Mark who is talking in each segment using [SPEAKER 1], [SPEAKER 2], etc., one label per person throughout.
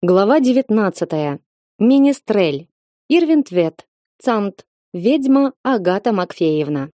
[SPEAKER 1] Глава 19. Министрель. Ирвинтвет. Цамт. Ведьма Агата Макфеевна.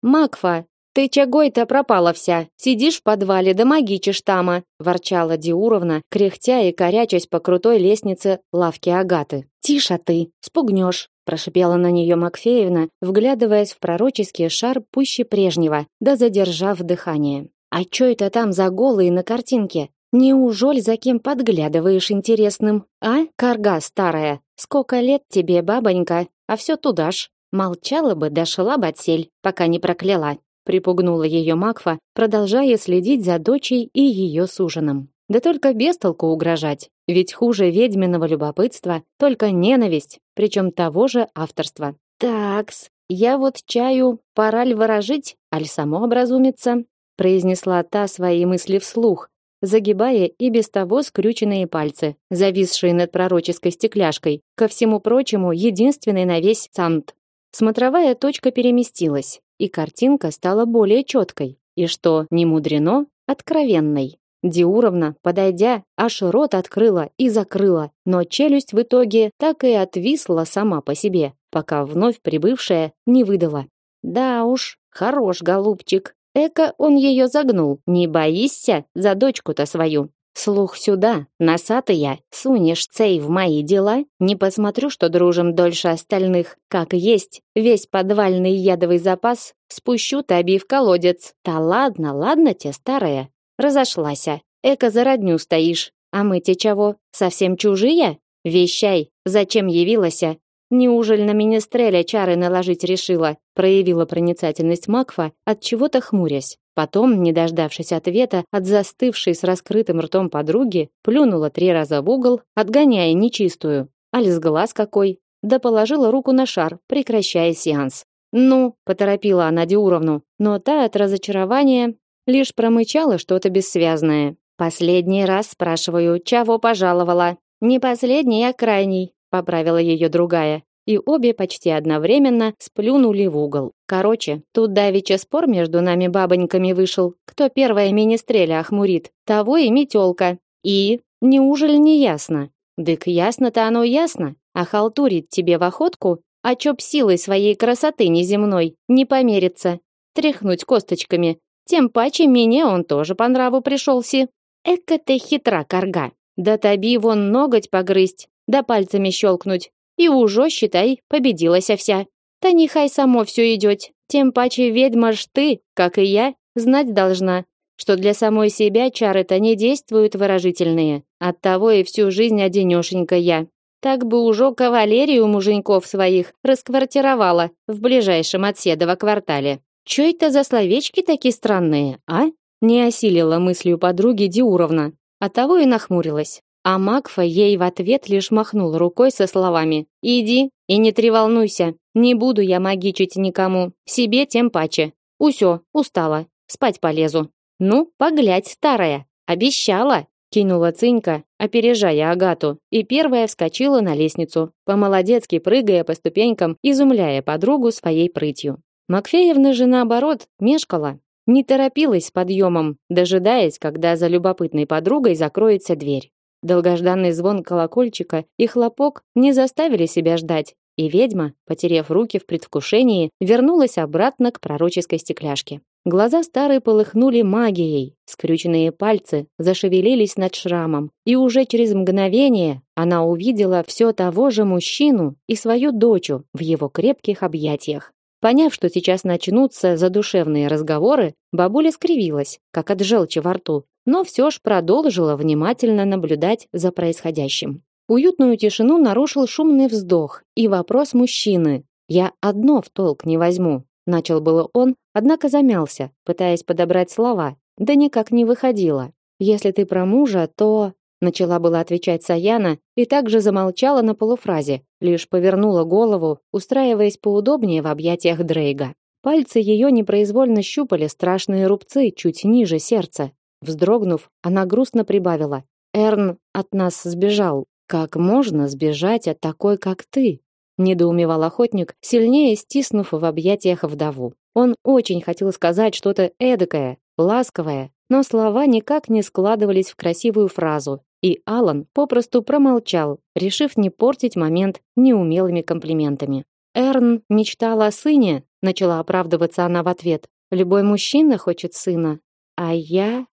[SPEAKER 1] Макфа, ты чагой-то пропала вся? Сидишь в подвале да магичишь тама, ворчала Диуровна, кряхтя и корячась по крутой лестнице лавки Агаты. Тише ты, спугнешь, прошипела на нее Макфеевна, вглядываясь в пророческий шар пуще прежнего, да задержав дыхание. А что это там за голые на картинке? Неужели за кем подглядываешь интересным, а, карга старая? Сколько лет тебе, бабонька, а все туда ж. Молчала бы, дошла бы отсель, пока не прокляла. Припугнула ее Макфа, продолжая следить за дочей и ее суженым. Да только без толку угрожать, ведь хуже ведьминого любопытства только ненависть, причем того же авторства. Такс, я вот чаю, пора ли выражить, аль само образумится, произнесла та свои мысли вслух, загибая и без того скрюченные пальцы, зависшие над пророческой стекляшкой, ко всему прочему, единственный на весь цамт. Смотровая точка переместилась, и картинка стала более четкой, и что не мудрено, откровенной. Диуровна, подойдя, аж рот открыла и закрыла, но челюсть в итоге так и отвисла сама по себе, пока вновь прибывшая не выдала. Да уж, хорош голубчик, Эка он ее загнул. Не боишься за дочку-то свою? Слух сюда, носатая, сунешь цей в мои дела, не посмотрю, что дружим дольше остальных. Как есть, весь подвальный ядовый запас спущу таби в колодец. Да ладно, ладно те, старая. Разошлась. Эка за родню стоишь. А мы те чего, совсем чужие? Вещай, зачем явилась? Неужели на министреля чары наложить решила? Проявила проницательность Макфа, от чего-то хмурясь. Потом, не дождавшись ответа от застывшей с раскрытым ртом подруги, плюнула три раза в угол, отгоняя нечистую. Али с глаз какой. Да положила руку на шар, прекращая сеанс. «Ну», — поторопила она Диуровну, но та от разочарования лишь промычала что-то бессвязное. «Последний раз спрашиваю, чего пожаловала?» «Не последний, а крайний поправила ее другая, и обе почти одновременно сплюнули в угол. Короче, тут давеча спор между нами бабоньками вышел, кто первая министреля охмурит, того и метелка. И неужели не ясно? Дык ясно-то оно ясно, а халтурить тебе в охотку, а чоп силой своей красоты неземной не померится, тряхнуть косточками, тем паче мне он тоже по нраву пришелся. Эка ты хитра, корга. Да тоби вон ноготь погрызть, да пальцами щелкнуть, и уже, считай, победилась вся. Та нехай само все идет, тем паче ведьма ж ты, как и я, знать должна, что для самой себя чары-то не действуют выражительные. Оттого и всю жизнь одинешенька я. Так бы уже кавалерию муженьков своих расквартировала в ближайшем от Седова квартале. Чё это за словечки такие странные, а? Не осилила мыслью подруги Диуровна, оттого и нахмурилась. А Макфа ей в ответ лишь махнул рукой со словами «Иди и не треволнуйся, не буду я магичить никому, себе тем паче. Усё, устала, спать полезу». «Ну, поглядь, старая, обещала!» кинула Цинька, опережая Агату, и первая вскочила на лестницу, по-молодецки прыгая по ступенькам, изумляя подругу своей прытью. Макфеевна же наоборот мешкала, не торопилась с подъемом, дожидаясь, когда за любопытной подругой закроется дверь. Долгожданный звон колокольчика и хлопок не заставили себя ждать, и ведьма, потеряв руки в предвкушении, вернулась обратно к пророческой стекляшке. Глаза старой полыхнули магией, скрюченные пальцы зашевелились над шрамом, и уже через мгновение она увидела все того же мужчину и свою дочу в его крепких объятиях. Поняв, что сейчас начнутся задушевные разговоры, бабуля скривилась, как от желчи во рту, но все ж продолжила внимательно наблюдать за происходящим. Уютную тишину нарушил шумный вздох и вопрос мужчины. «Я одно в толк не возьму», — начал было он, однако замялся, пытаясь подобрать слова, да никак не выходило. «Если ты про мужа, то...» Начала была отвечать Саяна и также замолчала на полуфразе, лишь повернула голову, устраиваясь поудобнее в объятиях Дрейга. Пальцы ее непроизвольно щупали страшные рубцы чуть ниже сердца, Вздрогнув, она грустно прибавила: "Эрн от нас сбежал. Как можно сбежать от такой, как ты?" недоумевал охотник, сильнее стиснув в объятиях вдову. Он очень хотел сказать что-то эдакое, ласковое, но слова никак не складывались в красивую фразу, и Алан попросту промолчал, решив не портить момент неумелыми комплиментами. Эрн мечтала о сыне, начала оправдываться она в ответ. Любой мужчина хочет сына, а я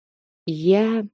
[SPEAKER 1] я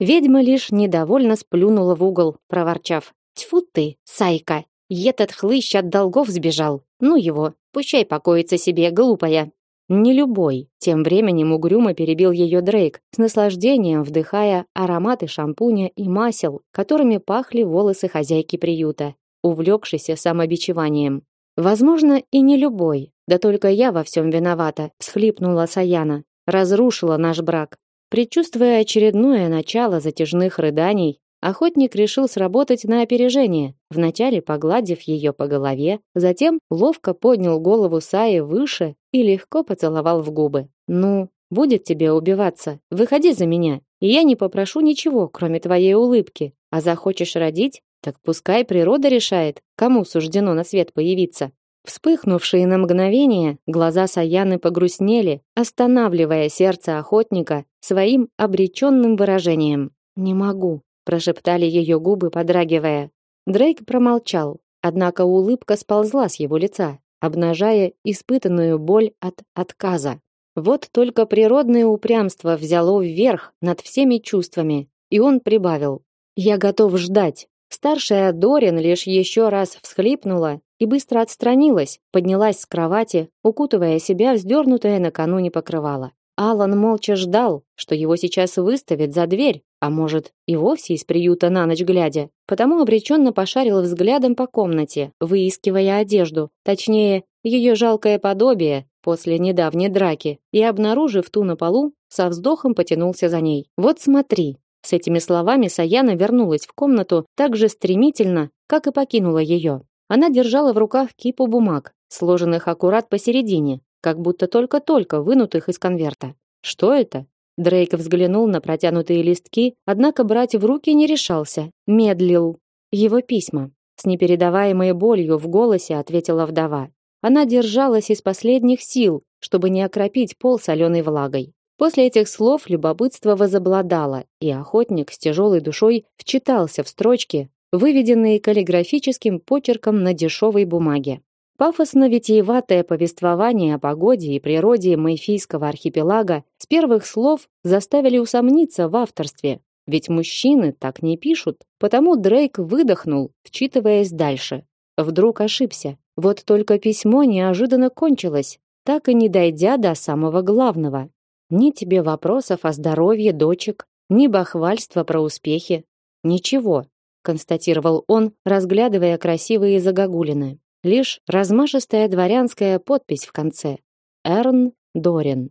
[SPEAKER 1] Ведьма лишь недовольно сплюнула в угол, проворчав: "Тьфу ты, сайка, этот хлыщ от долгов сбежал. Ну его, пущай покоится себе, глупая". Не любой. Тем временем угрюмо перебил ее Дрейк, с наслаждением вдыхая ароматы шампуня и масел, которыми пахли волосы хозяйки приюта, увлекшейся самобичеванием. Возможно, и не любой. Да только я во всем виновата, всхлипнула Саяна. Разрушила наш брак. Предчувствуя очередное начало затяжных рыданий, охотник решил сработать на опережение, вначале погладив ее по голове, затем ловко поднял голову Саи выше и легко поцеловал в губы. «Ну, будет тебе убиваться, выходи за меня, и я не попрошу ничего, кроме твоей улыбки. А захочешь родить, так пускай природа решает, кому суждено на свет появиться. Вспыхнувшие на мгновение, глаза Саяны погрустнели, останавливая сердце охотника своим обреченным выражением. «Не могу», – прошептали ее губы, подрагивая. Дрейк промолчал, однако улыбка сползла с его лица, обнажая испытанную боль от отказа. Вот только природное упрямство взяло вверх над всеми чувствами, и он прибавил: "Я готов ждать". Старшая Дорин лишь еще раз всхлипнула и быстро отстранилась, поднялась с кровати, укутывая себя в вздернутое накануне покрывало. Алан молча ждал, что его сейчас выставят за дверь, а может, и вовсе из приюта на ночь глядя. Потому обреченно пошарил взглядом по комнате, выискивая одежду, точнее, ее жалкое подобие после недавней драки, и обнаружив ту на полу, со вздохом потянулся за ней. Вот смотри. С этими словами Саяна вернулась в комнату так же стремительно, как и покинула ее. Она держала в руках кипу бумаг, сложенных аккурат посередине, как будто только-только вынутых из конверта. Что это? Дрейк взглянул на протянутые листки, однако брать в руки не решался, медлил. Его письма. С непередаваемой болью в голосе ответила вдова. Она держалась из последних сил, чтобы не окропить пол соленой влагой. После этих слов любопытство возобладало, и охотник с тяжелой душой вчитался в строчки, выведенные каллиграфическим почерком на дешевой бумаге. Пафосно-витиеватое повествование о погоде и природе Майфийского архипелага с первых слов заставили усомниться в авторстве, ведь мужчины так не пишут. Потому Дрейк выдохнул, вчитываясь дальше. Вдруг ошибся. Вот только письмо неожиданно кончилось, так и не дойдя до самого главного. Ни тебе вопросов о здоровье дочек, ни бахвальства про успехи. Ничего, констатировал он, разглядывая красивые загогулины. Лишь размашистая дворянская подпись в конце. Эрн Дорин.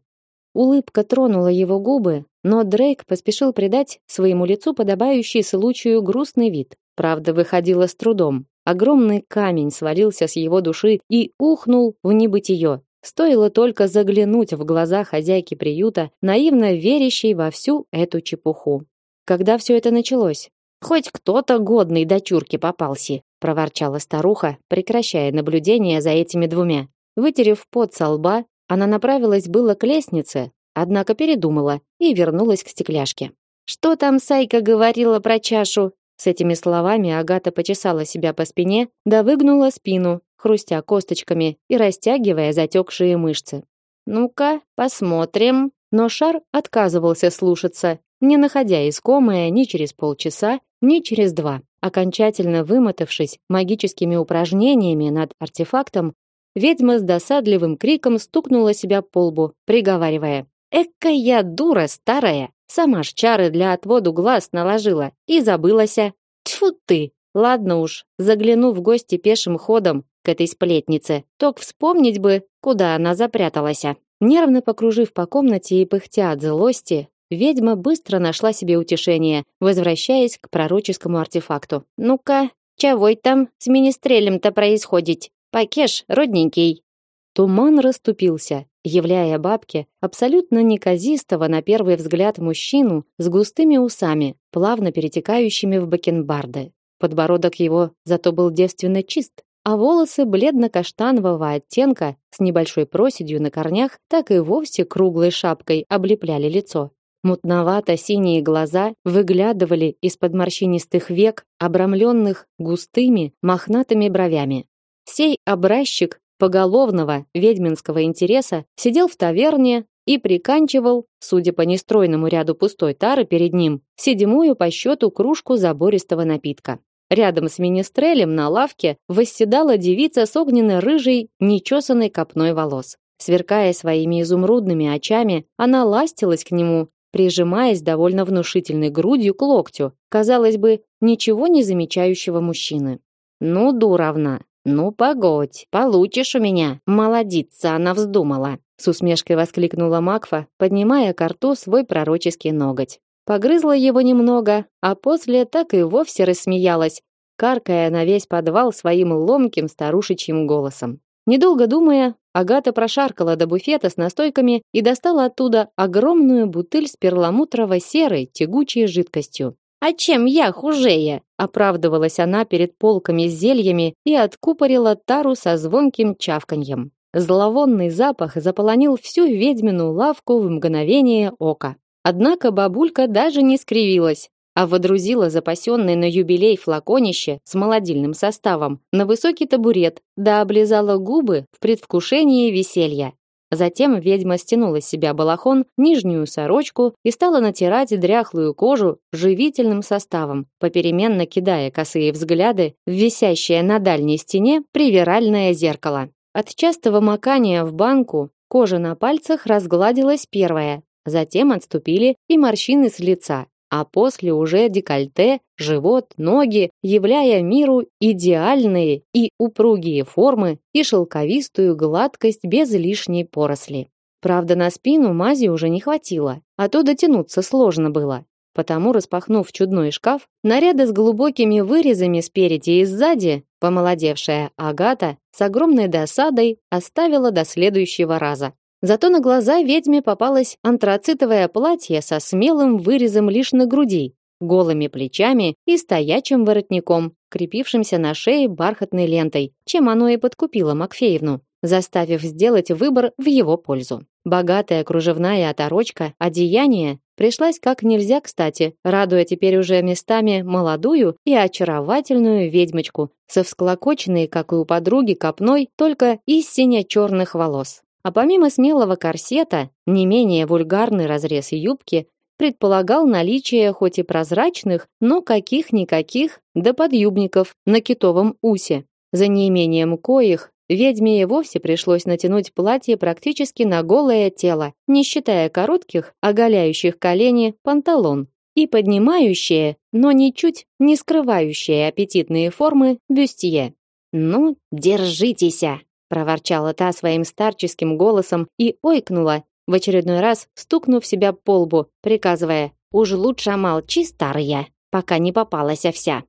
[SPEAKER 1] Улыбка тронула его губы, но Дрейк поспешил придать своему лицу подобающий случаю грустный вид. Правда, выходило с трудом. Огромный камень свалился с его души и ухнул в небытие. Стоило только заглянуть в глаза хозяйки приюта, наивно верящей во всю эту чепуху. Когда все это началось? Хоть кто-то годный дочурке попался, проворчала старуха, прекращая наблюдение за этими двумя. Вытерев пот со лба, она направилась было к лестнице, однако передумала и вернулась к стекляшке. Что там Сайка говорила про чашу? С этими словами Агата почесала себя по спине, да выгнула спину, хрустя косточками и растягивая затекшие мышцы. Ну-ка, посмотрим. Но шар отказывался слушаться, не находя искомое ни через полчаса, ни через два. Окончательно вымотавшись магическими упражнениями над артефактом, ведьма с досадливым криком стукнула себя по лбу, приговаривая: "Эка я дура старая, сама ж чары для отводу глаз наложила и забылася. Тьфу ты. Ладно уж, загляну в гости пешим ходом к этой сплетнице. Ток вспомнить бы, куда она запряталась". Нервно покружив по комнате и пыхтя от злости, ведьма быстро нашла себе утешение, возвращаясь к пророческому артефакту. Ну-ка, чего там с министрелем-то происходит? Покеш, родненький. Туман расступился, являя бабке абсолютно неказистого на первый взгляд мужчину с густыми усами, плавно перетекающими в бакенбарды. Подбородок его зато был девственно чист, а волосы бледно-каштанового оттенка с небольшой проседью на корнях так и вовсе круглой шапкой облепляли лицо. Мутновато-синие глаза выглядывали из-под морщинистых век, обрамленных густыми мохнатыми бровями. Сей образчик поголовного ведьминского интереса сидел в таверне и приканчивал, судя по нестройному ряду пустой тары перед ним, седьмую по счету кружку забористого напитка. Рядом с министрелем на лавке восседала девица с огненно-рыжей, нечесанной копной волос. Сверкая своими изумрудными очами, она ластилась к нему, прижимаясь довольно внушительной грудью к локтю, казалось бы, ничего не замечающего мужчины. «Ну, дуровна, ну, погодь, получишь у меня!» Молодица она вздумала!» С усмешкой воскликнула Макфа, поднимая к рту свой пророческий ноготь. Погрызла его немного, а после так и вовсе рассмеялась, каркая на весь подвал своим ломким старушечьим голосом. Недолго думая, Агата прошаркала до буфета с настойками и достала оттуда огромную бутыль с перламутрово-серой тягучей жидкостью. «А чем я хужее?» – оправдывалась она перед полками с зельями и откупорила тару со звонким чавканьем. Зловонный запах заполонил всю ведьмину лавку в мгновение ока. Однако бабулька даже не скривилась, а водрузила запасенный на юбилей флаконище с молодильным составом на высокий табурет, да облизала губы в предвкушении веселья. Затем ведьма стянула с себя балахон, нижнюю сорочку и стала натирать дряхлую кожу живительным составом, попеременно кидая косые взгляды в висящее на дальней стене привиральное зеркало. От частого макания в банку кожа на пальцах разгладилась первая, затем отступили и морщины с лица, а после уже декольте, живот, ноги, являя миру идеальные и упругие формы и шелковистую гладкость без лишней поросли. Правда, на спину мази уже не хватило, а то дотянуться сложно было. Потому, распахнув чудной шкаф, наряды с глубокими вырезами спереди и сзади, помолодевшая Агата с огромной досадой оставила до следующего раза. Зато на глаза ведьме попалось антрацитовое платье со смелым вырезом лишь на груди, голыми плечами и стоячим воротником, крепившимся на шее бархатной лентой, чем оно и подкупило Макфеевну, заставив сделать выбор в его пользу. Богатая кружевная оторочка, одеяние пришлась как нельзя кстати, радуя теперь уже местами молодую и очаровательную ведьмочку со всклокоченной, как и у подруги, копной только из сине-черных волос. А помимо смелого корсета, не менее вульгарный разрез юбки предполагал наличие хоть и прозрачных, но каких-никаких до подъюбников на китовом усе, за неимением коих ведьме и вовсе пришлось натянуть платье практически на голое тело, не считая коротких, оголяющих колени панталон и поднимающие, но ничуть не скрывающие аппетитные формы бюстье. «Ну, держитесь!» Проворчала та своим старческим голосом и ойкнула, в очередной раз стукнув себя по лбу, приказывая: "Уж лучше молчи, старая, пока не попалась вся".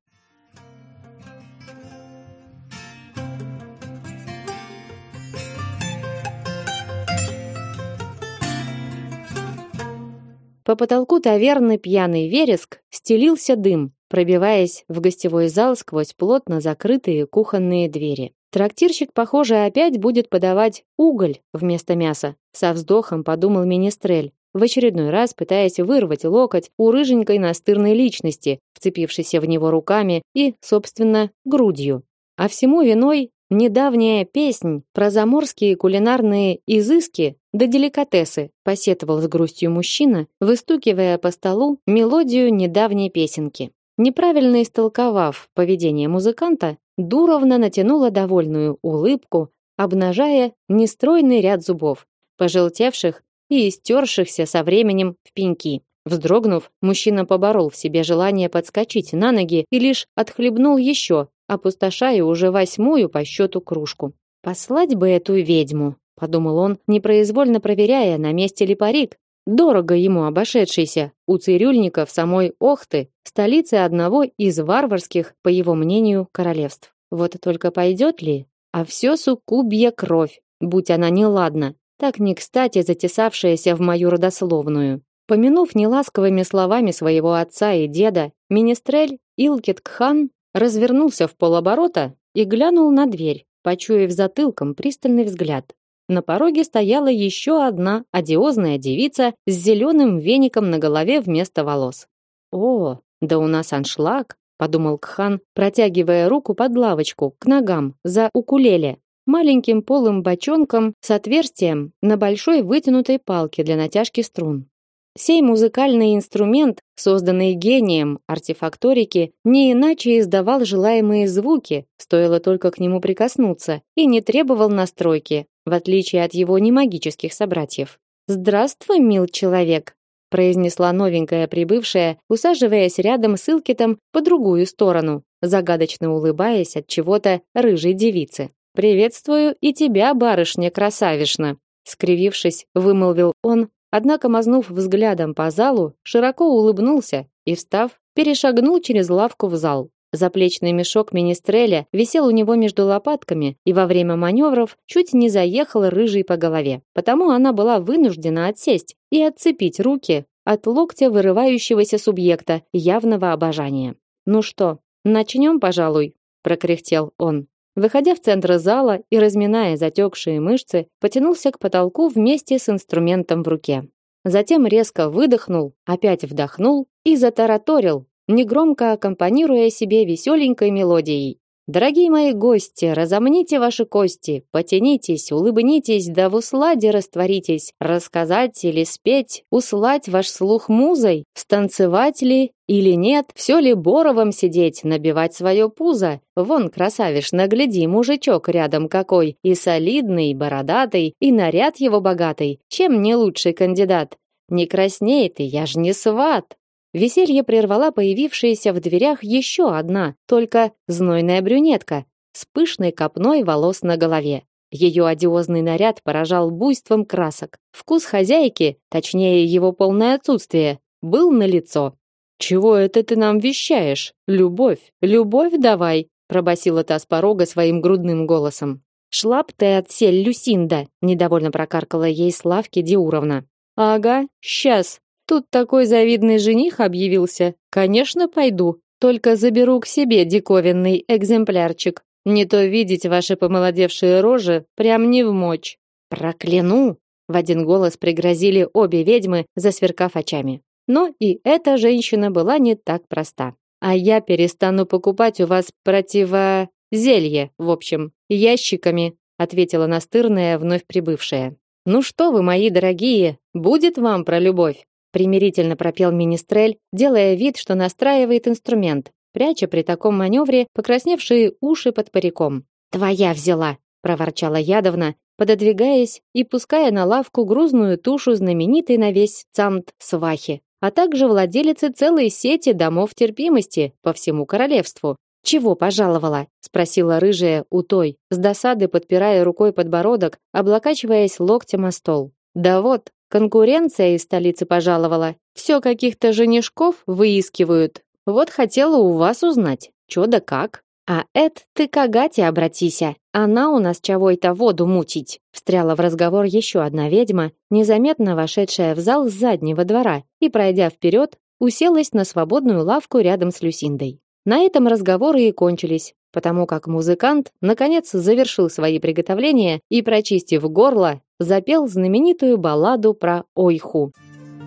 [SPEAKER 1] По потолку таверны пьяный вереск стелился дым, пробиваясь в гостевой зал сквозь плотно закрытые кухонные двери. Трактирщик, похоже, опять будет подавать уголь вместо мяса. Со вздохом подумал министрель, в очередной раз пытаясь вырвать локоть у рыженькой настырной личности, вцепившейся в него руками и, собственно, грудью. А всему виной недавняя песнь про заморские кулинарные изыски да деликатесы, посетовал с грустью мужчина, выстукивая по столу мелодию недавней песенки. Неправильно истолковав поведение музыканта, Дуровна натянула довольную улыбку, обнажая нестройный ряд зубов, пожелтевших и истершихся со временем в пеньки. Вздрогнув, мужчина поборол в себе желание подскочить на ноги и лишь отхлебнул еще, опустошая уже восьмую по счету кружку. «Послать бы эту ведьму», — подумал он, непроизвольно проверяя, на месте ли парик, дорого ему обошедшийся у цирюльников самой Охты, столицы одного из варварских, по его мнению, королевств. Вот только пойдет ли? А все суккубья кровь, будь она неладна, так не кстати затесавшаяся в мою родословную. Помянув неласковыми словами своего отца и деда, министрель Илкет-Кхан развернулся в полоборота и глянул на дверь, почуяв затылком пристальный взгляд. На пороге стояла еще одна одиозная девица с зеленым веником на голове вместо волос. О, да у нас аншлаг, подумал Кхан, протягивая руку под лавочку к ногам за укулеле, маленьким полым бочонком с отверстием на большой вытянутой палке для натяжки струн. Сей музыкальный инструмент, созданный гением артефакторики, не иначе издавал желаемые звуки, стоило только к нему прикоснуться, и не требовал настройки, в отличие от его немагических собратьев. «Здравствуй, мил человек», произнесла новенькая прибывшая, усаживаясь рядом с Илкитом по другую сторону, загадочно улыбаясь от чего-то рыжей девицы. «Приветствую и тебя, барышня-красавишна!» Скривившись, вымолвил он, Однако, мазнув взглядом по залу, широко улыбнулся и, встав, перешагнул через лавку в зал. Заплечный мешок министреля висел у него между лопатками и во время маневров чуть не заехал рыжей по голове. Потому она была вынуждена отсесть и отцепить руки от локтя вырывающегося субъекта явного обожания. «Ну что, начнем, пожалуй?» – прокряхтел он. Выходя в центр зала и разминая затекшие мышцы, потянулся к потолку вместе с инструментом в руке. Затем резко выдохнул, опять вдохнул и затараторил, негромко аккомпанируя себе веселенькой мелодией. Дорогие мои гости, разомните ваши кости, потянитесь, улыбнитесь, да в усладе растворитесь, рассказать или спеть, услать ваш слух музой, станцевать ли или нет, все ли боровом сидеть, набивать свое пузо. Вон, красавиш, нагляди, мужичок рядом какой, и солидный, и бородатый, и наряд его богатый, чем не лучший кандидат. Не красней ты, я ж не сват. Веселье прервала появившаяся в дверях еще одна, только знойная брюнетка с пышной копной волос на голове. Ее одиозный наряд поражал буйством красок. Вкус хозяйки, точнее его полное отсутствие, был налицо. «Чего это ты нам вещаешь? Любовь, любовь давай!» пробасила та с порога своим грудным голосом. «Шла б ты отсель, Люсинда!» недовольно прокаркала ей Славки Диуровна. «Ага, сейчас!» Тут такой завидный жених объявился. Конечно, пойду. Только заберу к себе диковинный экземплярчик. Не то видеть ваши помолодевшие рожи прям не в мочь. Прокляну! В один голос пригрозили обе ведьмы, засверкав очами. Но и эта женщина была не так проста. А я перестану покупать у вас противо... зелье, в общем, ящиками, ответила настырная вновь прибывшая. Ну что вы, мои дорогие, будет вам про любовь примирительно пропел министрель, делая вид, что настраивает инструмент, пряча при таком маневре покрасневшие уши под париком. Твоя взяла, проворчала Ядовна, пододвигаясь и пуская на лавку грузную тушу знаменитой на весь цамт свахи, а также владелицы целой сети домов терпимости по всему королевству. Чего пожаловала? спросила рыжая у той, с досады подпирая рукой подбородок, облокачиваясь локтем о стол. Да вот, Конкуренция из столицы пожаловала. Все каких-то женишков выискивают. Вот хотела у вас узнать, что да как. А Эд, ты к Агате обратися. Она у нас чего-то воду мутить. Встряла в разговор еще одна ведьма, незаметно вошедшая в зал с заднего двора и, пройдя вперед, уселась на свободную лавку рядом с Люсиндой. На этом разговоры и кончились, потому как музыкант наконец завершил свои приготовления и, прочистив горло, запел знаменитую балладу про Ойху.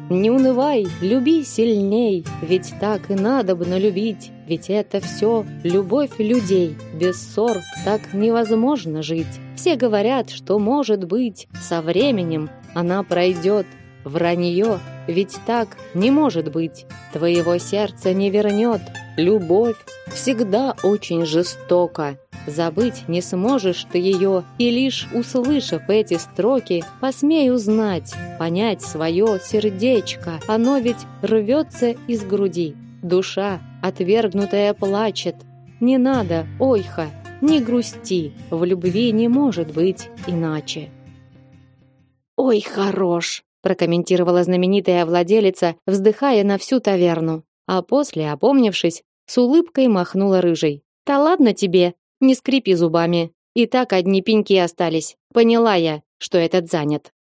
[SPEAKER 1] Не унывай, люби сильней, ведь так и надобно любить, ведь это все любовь людей. Без ссор так невозможно жить. Все говорят, что может быть, со временем она пройдет. Вранье, ведь так не может быть. Твоего сердца не вернет. Любовь всегда очень жестока. Забыть не сможешь ты ее, и лишь услышав эти строки, посмей узнать, понять свое сердечко. Оно ведь рвется из груди. Душа, отвергнутая, плачет. Не надо, ойха, не грусти, в любви не может быть иначе. Ой, хорош, прокомментировала знаменитая владелица, вздыхая на всю таверну, а после, опомнившись, с улыбкой махнула рыжей. "Да ладно тебе, не скрипи зубами. И так одни пеньки остались. Поняла я, что этот занят.